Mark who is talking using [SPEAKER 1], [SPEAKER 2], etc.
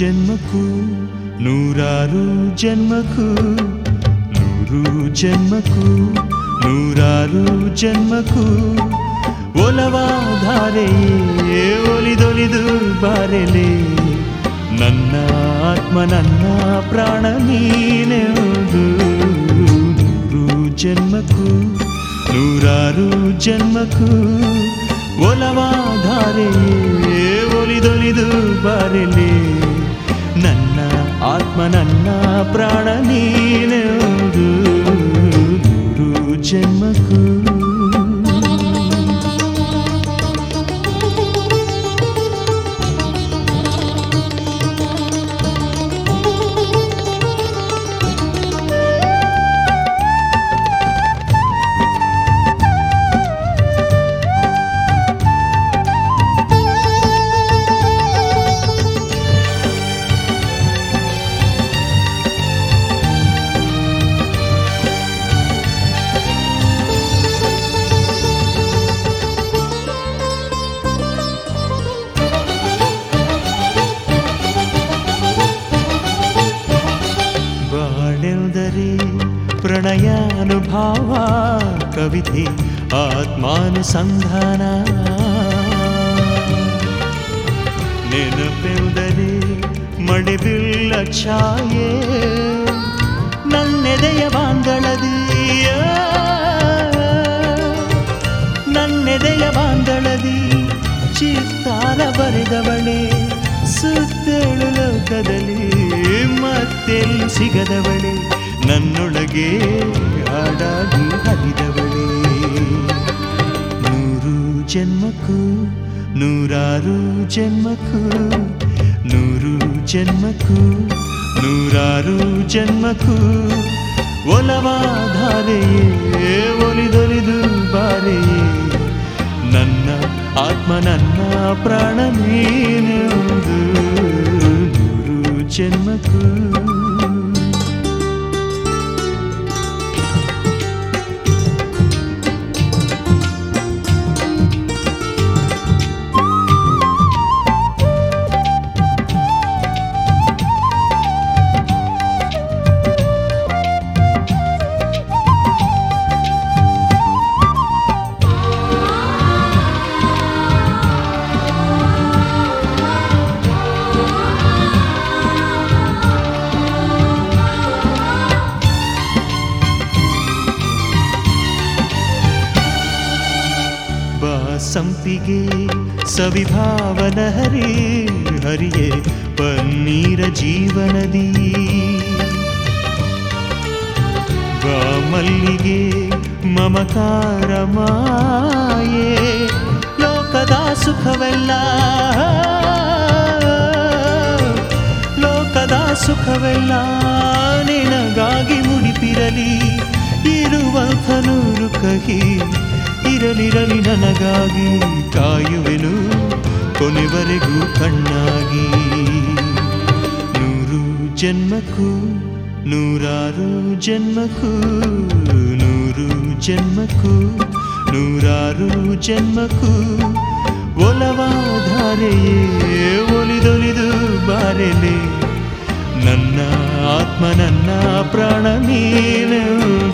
[SPEAKER 1] ಜನ್ಮಕ್ಕೂ, ನೂರಾರು ಜನ್ಮಕ್ಕೂ, ನೂರು ಜನ್ಮಕ್ಕೂ, ನೂರಾರು ಜನ್ಮಕ್ಕೂ ಒಲವಾಧಾರೆಯೇ ಒಲಿದೊಲಿದು ಬಾರೆಲೆ. ನನ್ನ ಆತ್ಮ, ನನ್ನ ಪ್ರಾಣ ನೀನೆಂದು ನೂರು ಜನ್ಮಕ್ಕೂ, ನೂರಾರು ಜನ್ಮಕ್ಕೂ ಒಲವಾಧಾರೆಯೇ ಒಲಿದೊಲಿದು ಬಾರೆಲೆ. ನನ್ನ ಆತ್ಮ ನನ್ನ ಪ್ರಾಣ ನೀನೆಂದು ಪ್ರಣಯಾನುಭಾವ, ಕವಿತೆ, ಆತ್ಮಾನುಸಂಧಾನ. ನೆನಪೆಂದರೆ ಮಡಿಬಿಲ್ಲ ಛಾಯೆ, ನನ್ನೆದೆಯ ಬಾಂದಳದಿಯ ನನ್ನೆದೆಯ ಬಾಂಗಳದಿ ಚಿತ್ತಾರ ಬರೆದವಳೆ, ಸುತ್ತೇಳು ಲೋಕದಲ್ಲಿ ಮತ್ತೆಲ್ಲಿ ಸಿಗದವಳೆ. ನನ್ನೊಳಗೆ ಹಾಡಾಗಿ ಹರಿದವಳೇ. ನೂರು ಜನ್ಮಕ್ಕೂ ನೂರಾರು ಜನ್ಮಕ್ಕೂ, ನೂರು ಜನ್ಮಕ್ಕೂ, ನೂರಾರು ಜನ್ಮಕ್ಕೂ, ಒಲವಾಧಾರೆಯೇ, ಒಲಿದೊಲಿದು ಬಾರೆಯೇ. ನನ್ನ ಆತ್ಮ, ನನ್ನ ಪ್ರಾಣ ನೀನು ನೂರು ಜನ್ಮಕ್ಕೂ ಸಂಪಿಗೆ ಸವಿಭಾವನ ಹರಿ, ಹರಿಯೇ ಪನ್ನೀರ ಜೀವನದಿ. ಮಲ್ಲಿಗೆ ಮಮಕಾರ ಮಾಯೇ, ಲೋಕದ ಸುಖವೆಲ್ಲ. ಲೋಕದ ಸುಖವೆಲ್ಲ ನಿನಗಾಗಿ ಮುಡಿಪಿರಲಿ, ಇರುವಂಥ ನೂರು ಕಹಿ ಇರಲಿರಲಿ ನನಗಾಗಿ ಕಾಯುವೆನು ಕೊನೆವರೆಗೂ ಕಣ್ಣಾಗಿ. ನೂರು ಜನ್ಮಕ್ಕೂ, ನೂರಾರು ಜನ್ಮಕ್ಕೂ, ನೂರು ಜನ್ಮಕ್ಕೂ, ನೂರಾರು ಜನ್ಮಕ್ಕೂ, ಒಲವಾಧಾರೆಯೇ ಒಲಿದೊಲಿದು ಬಾರೆಲೆ. ನನ್ನ ಆತ್ಮ, ನನ್ನ ಪ್ರಾಣ, ನೀನು